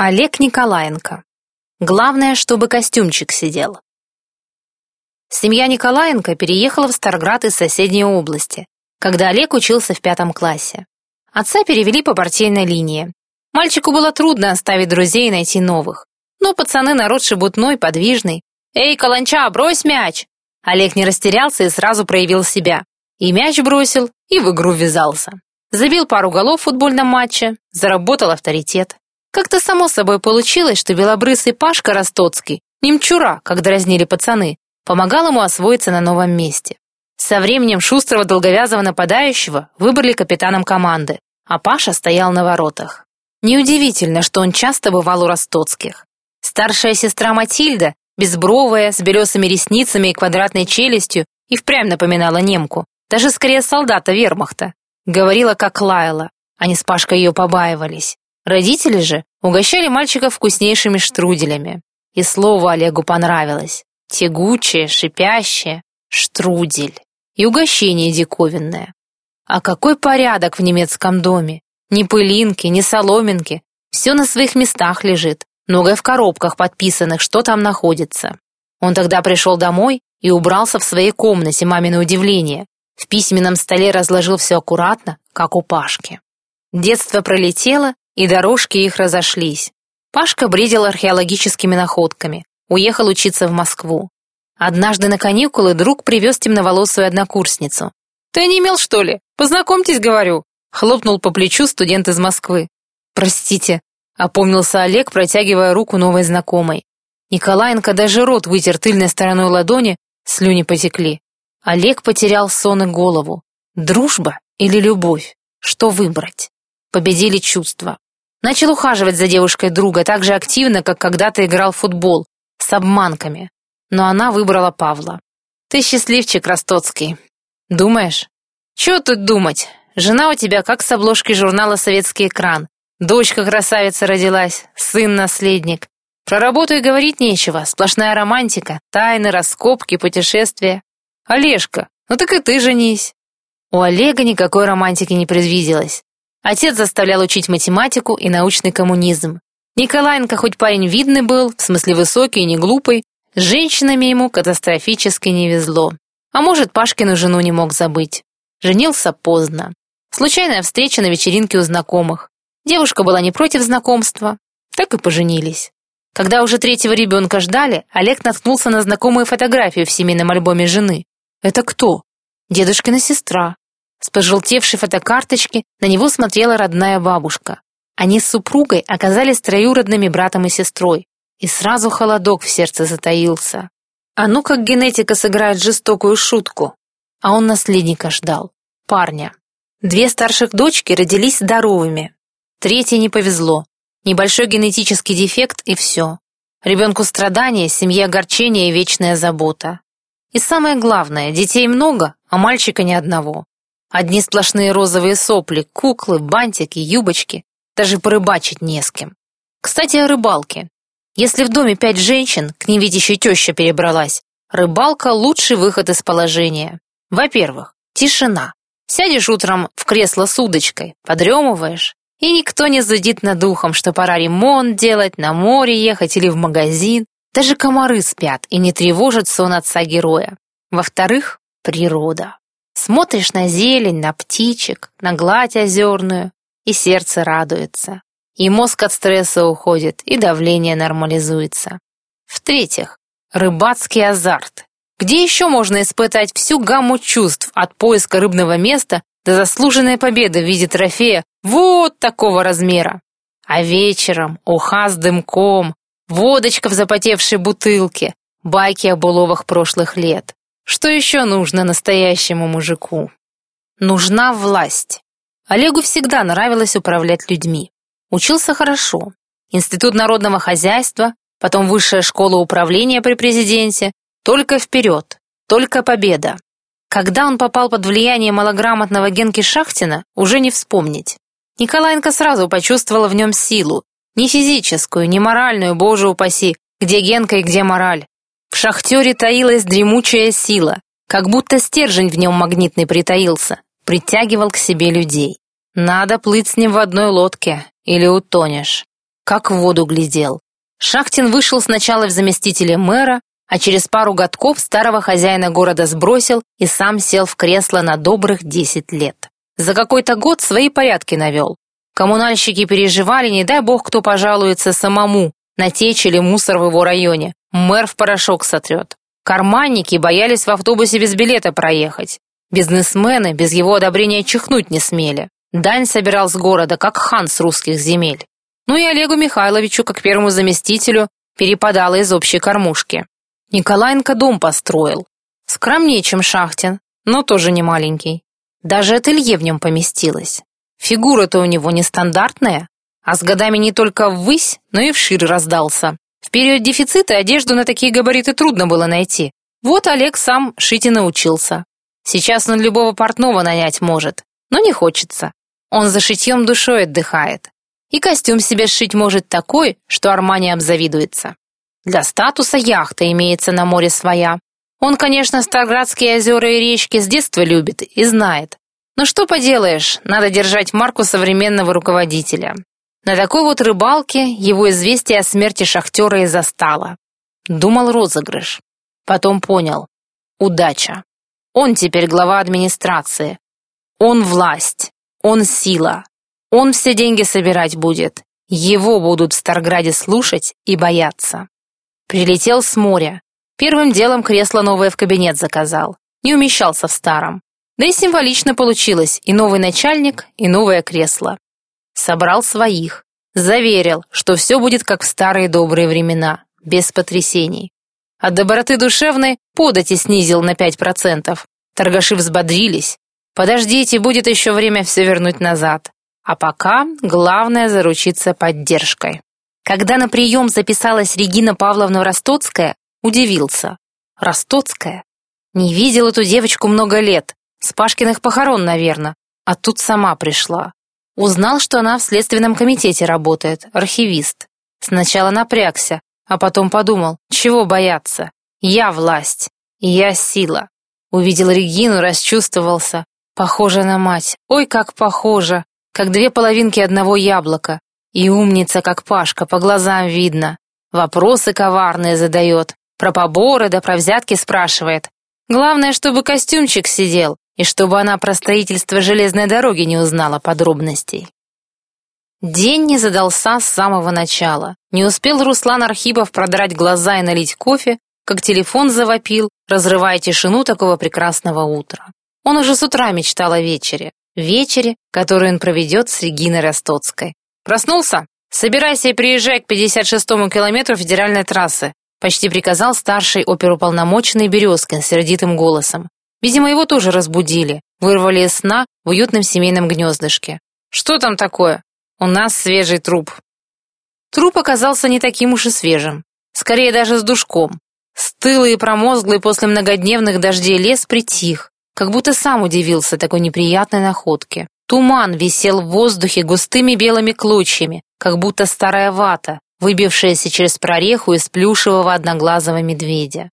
Олег Николаенко. Главное, чтобы костюмчик сидел. Семья Николаенко переехала в Старград из соседней области, когда Олег учился в пятом классе. Отца перевели по партийной линии. Мальчику было трудно оставить друзей и найти новых. Но пацаны народ шебутной, подвижный. «Эй, каланча, брось мяч!» Олег не растерялся и сразу проявил себя. И мяч бросил, и в игру ввязался. Забил пару голов в футбольном матче, заработал авторитет. Как-то само собой получилось, что белобрысый Пашка Ростоцкий, немчура, как дразнили пацаны, помогал ему освоиться на новом месте. Со временем шустрого долговязого нападающего выбрали капитаном команды, а Паша стоял на воротах. Неудивительно, что он часто бывал у Ростоцких. Старшая сестра Матильда, безбровая, с белесыми ресницами и квадратной челюстью, и впрямь напоминала немку, даже скорее солдата вермахта. Говорила, как лаяла. Они с Пашкой ее побаивались. Родители же угощали мальчика вкуснейшими штруделями. И слово Олегу понравилось. Тягучее, шипящее, штрудель. И угощение диковинное. А какой порядок в немецком доме? Ни пылинки, ни соломинки. Все на своих местах лежит. Многое в коробках подписанных, что там находится. Он тогда пришел домой и убрался в своей комнате, мамино удивление. В письменном столе разложил все аккуратно, как у Пашки. Детство пролетело, и дорожки их разошлись. Пашка бредил археологическими находками, уехал учиться в Москву. Однажды на каникулы друг привез темноволосую однокурсницу. «Ты не имел, что ли? Познакомьтесь, говорю!» Хлопнул по плечу студент из Москвы. «Простите», — опомнился Олег, протягивая руку новой знакомой. Николаенко даже рот вытер тыльной стороной ладони, слюни потекли. Олег потерял сон и голову. Дружба или любовь? Что выбрать? Победили чувства. Начал ухаживать за девушкой друга так же активно, как когда-то играл в футбол, с обманками. Но она выбрала Павла. Ты счастливчик, Ростоцкий. Думаешь? Чего тут думать? Жена у тебя как с обложки журнала «Советский экран». Дочка красавица родилась, сын наследник. Про работу и говорить нечего, сплошная романтика, тайны, раскопки, путешествия. Олежка, ну так и ты женись. У Олега никакой романтики не предвиделось. Отец заставлял учить математику и научный коммунизм. Николаенко хоть парень видный был, в смысле высокий и не глупый, с женщинами ему катастрофически не везло. А может, Пашкину жену не мог забыть. Женился поздно. Случайная встреча на вечеринке у знакомых. Девушка была не против знакомства. Так и поженились. Когда уже третьего ребенка ждали, Олег наткнулся на знакомую фотографию в семейном альбоме жены. Это кто? Дедушкина сестра. С пожелтевшей фотокарточки на него смотрела родная бабушка. Они с супругой оказались троюродными братом и сестрой. И сразу холодок в сердце затаился. А ну как генетика сыграет жестокую шутку. А он наследника ждал. Парня. Две старших дочки родились здоровыми. Третьей не повезло. Небольшой генетический дефект и все. Ребенку страдания, семье огорчение и вечная забота. И самое главное, детей много, а мальчика ни одного. Одни сплошные розовые сопли, куклы, бантики, юбочки. Даже порыбачить не с кем. Кстати, о рыбалке. Если в доме пять женщин, к ним ведь еще теща перебралась, рыбалка – лучший выход из положения. Во-первых, тишина. Сядешь утром в кресло с удочкой, подремываешь, и никто не зудит над духом, что пора ремонт делать, на море ехать или в магазин. Даже комары спят и не тревожат сон отца героя. Во-вторых, природа. Смотришь на зелень, на птичек, на гладь озерную, и сердце радуется. И мозг от стресса уходит, и давление нормализуется. В-третьих, рыбацкий азарт. Где еще можно испытать всю гамму чувств от поиска рыбного места до заслуженной победы в виде трофея вот такого размера? А вечером уха с дымком, водочка в запотевшей бутылке, байки о буловах прошлых лет. Что еще нужно настоящему мужику? Нужна власть. Олегу всегда нравилось управлять людьми. Учился хорошо. Институт народного хозяйства, потом высшая школа управления при президенте. Только вперед, только победа. Когда он попал под влияние малограмотного Генки Шахтина, уже не вспомнить. Николаенко сразу почувствовала в нем силу. Не физическую, не моральную, боже упаси, где Генка и где мораль. Шахтере таилась дремучая сила, как будто стержень в нем магнитный притаился, притягивал к себе людей. Надо плыть с ним в одной лодке, или утонешь. как в воду глядел. Шахтин вышел сначала в заместителе мэра, а через пару годков старого хозяина города сбросил и сам сел в кресло на добрых десять лет. За какой-то год свои порядки навел. Коммунальщики переживали, не дай бог кто пожалуется самому на или мусор в его районе. Мэр в порошок сотрет. Карманники боялись в автобусе без билета проехать. Бизнесмены без его одобрения чихнуть не смели. Дань собирал с города, как хан с русских земель. Ну и Олегу Михайловичу, как первому заместителю, перепадало из общей кормушки. Николаенко дом построил. Скромнее, чем Шахтин, но тоже не маленький. Даже ателье в нем поместилось. Фигура-то у него нестандартная, а с годами не только ввысь, но и вширь раздался. В период дефицита одежду на такие габариты трудно было найти. Вот Олег сам шить и научился. Сейчас он любого портного нанять может, но не хочется. Он за шитьем душой отдыхает. И костюм себе сшить может такой, что Армани обзавидуется. Для статуса яхта имеется на море своя. Он, конечно, Старградские озера и речки с детства любит и знает. Но что поделаешь, надо держать марку современного руководителя. На такой вот рыбалке его известие о смерти шахтера и застало. Думал розыгрыш. Потом понял. Удача. Он теперь глава администрации. Он власть. Он сила. Он все деньги собирать будет. Его будут в Старграде слушать и бояться. Прилетел с моря. Первым делом кресло новое в кабинет заказал. Не умещался в старом. Да и символично получилось. И новый начальник, и новое кресло. Собрал своих. Заверил, что все будет как в старые добрые времена, без потрясений. От доброты душевной подати снизил на 5%. Торгаши взбодрились. Подождите, будет еще время все вернуть назад. А пока главное заручиться поддержкой. Когда на прием записалась Регина Павловна Ростоцкая, удивился. Ростоцкая? Не видел эту девочку много лет. С Пашкиных похорон, наверное. А тут сама пришла. Узнал, что она в следственном комитете работает, архивист. Сначала напрягся, а потом подумал, чего бояться? Я власть, я сила. Увидел Регину, расчувствовался. Похожа на мать, ой, как похожа, как две половинки одного яблока. И умница, как Пашка, по глазам видно. Вопросы коварные задает, про поборы да про взятки спрашивает. Главное, чтобы костюмчик сидел, и чтобы она про строительство железной дороги не узнала подробностей. День не задался с самого начала. Не успел Руслан Архипов продрать глаза и налить кофе, как телефон завопил, разрывая тишину такого прекрасного утра. Он уже с утра мечтал о вечере. Вечере, который он проведет с Региной Ростоцкой. Проснулся? Собирайся и приезжай к 56-му километру федеральной трассы, почти приказал старший оперуполномоченный Березкин сердитым голосом. Видимо, его тоже разбудили, вырвали из сна в уютном семейном гнездышке. Что там такое? У нас свежий труп. Труп оказался не таким уж и свежим. Скорее даже с душком. Стылый и промозглый после многодневных дождей лес притих, как будто сам удивился такой неприятной находке. Туман висел в воздухе густыми белыми клочьями, как будто старая вата, выбившаяся через прореху из плюшевого одноглазого медведя.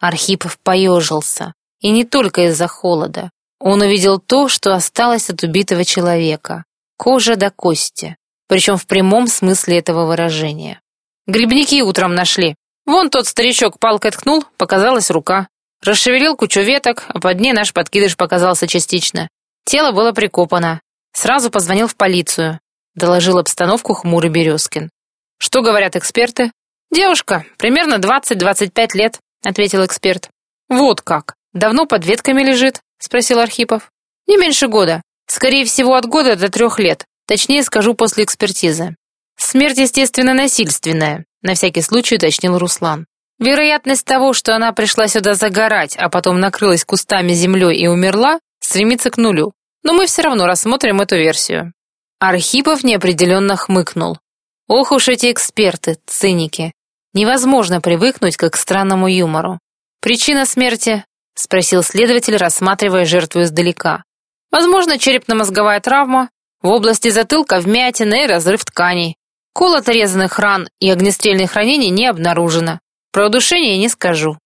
Архипов поежился. И не только из-за холода. Он увидел то, что осталось от убитого человека. Кожа до кости. Причем в прямом смысле этого выражения. Грибники утром нашли. Вон тот старичок палкой ткнул, показалась рука. Расшевелил кучу веток, а под ней наш подкидыш показался частично. Тело было прикопано. Сразу позвонил в полицию. Доложил обстановку хмурый Березкин. «Что говорят эксперты?» «Девушка, примерно 20-25 лет», — ответил эксперт. «Вот как. Давно под ветками лежит?» — спросил Архипов. «Не меньше года. Скорее всего, от года до трех лет. Точнее скажу после экспертизы. Смерть, естественно, насильственная», — на всякий случай уточнил Руслан. Вероятность того, что она пришла сюда загорать, а потом накрылась кустами землей и умерла, стремится к нулю но мы все равно рассмотрим эту версию». Архипов неопределенно хмыкнул. «Ох уж эти эксперты, циники. Невозможно привыкнуть к странному юмору. Причина смерти?» — спросил следователь, рассматривая жертву издалека. «Возможно, черепно-мозговая травма, в области затылка вмятина и разрыв тканей. Колото резанных ран и огнестрельных ранений не обнаружено. Про удушение не скажу».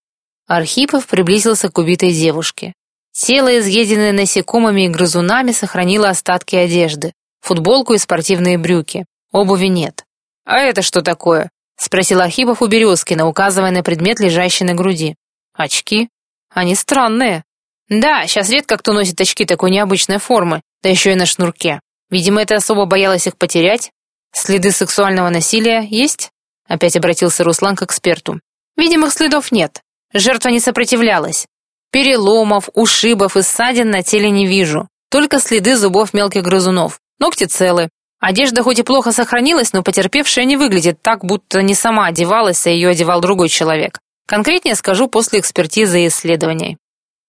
Архипов приблизился к убитой девушке. Тело, изъеденное насекомыми и грызунами, сохранило остатки одежды, футболку и спортивные брюки. Обуви нет. «А это что такое?» — спросил Архипов у Березкина, указывая на предмет, лежащий на груди. «Очки? Они странные». «Да, сейчас редко кто носит очки такой необычной формы, да еще и на шнурке. Видимо, это особо боялась их потерять. Следы сексуального насилия есть?» Опять обратился Руслан к эксперту. «Видимых следов нет. Жертва не сопротивлялась. Переломов, ушибов и ссадин на теле не вижу. Только следы зубов мелких грызунов. Ногти целы. Одежда хоть и плохо сохранилась, но потерпевшая не выглядит так, будто не сама одевалась, а ее одевал другой человек. Конкретнее скажу после экспертизы и исследований.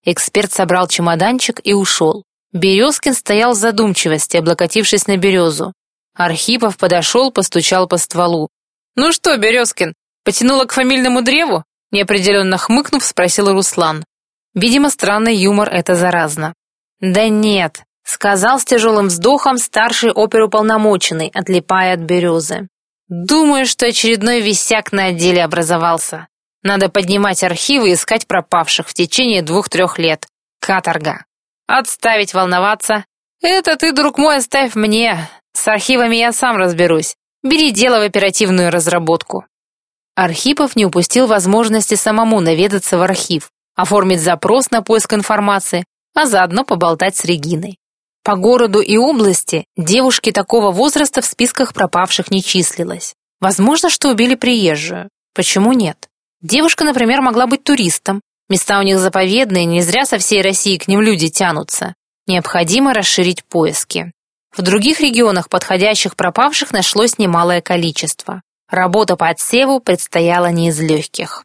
Эксперт собрал чемоданчик и ушел. Березкин стоял в задумчивости, облокотившись на березу. Архипов подошел, постучал по стволу. «Ну что, Березкин, потянула к фамильному древу?» Неопределенно хмыкнув, спросил Руслан. Видимо, странный юмор — это заразно. «Да нет», — сказал с тяжелым вздохом старший оперуполномоченный, отлипая от березы. «Думаю, что очередной висяк на отделе образовался. Надо поднимать архивы и искать пропавших в течение двух-трех лет. Каторга. Отставить волноваться. Это ты, друг мой, оставь мне. С архивами я сам разберусь. Бери дело в оперативную разработку». Архипов не упустил возможности самому наведаться в архив, оформить запрос на поиск информации, а заодно поболтать с Региной. По городу и области девушки такого возраста в списках пропавших не числилось. Возможно, что убили приезжую. Почему нет? Девушка, например, могла быть туристом. Места у них заповедные, не зря со всей России к ним люди тянутся. Необходимо расширить поиски. В других регионах подходящих пропавших нашлось немалое количество. Работа по отсеву предстояла не из легких.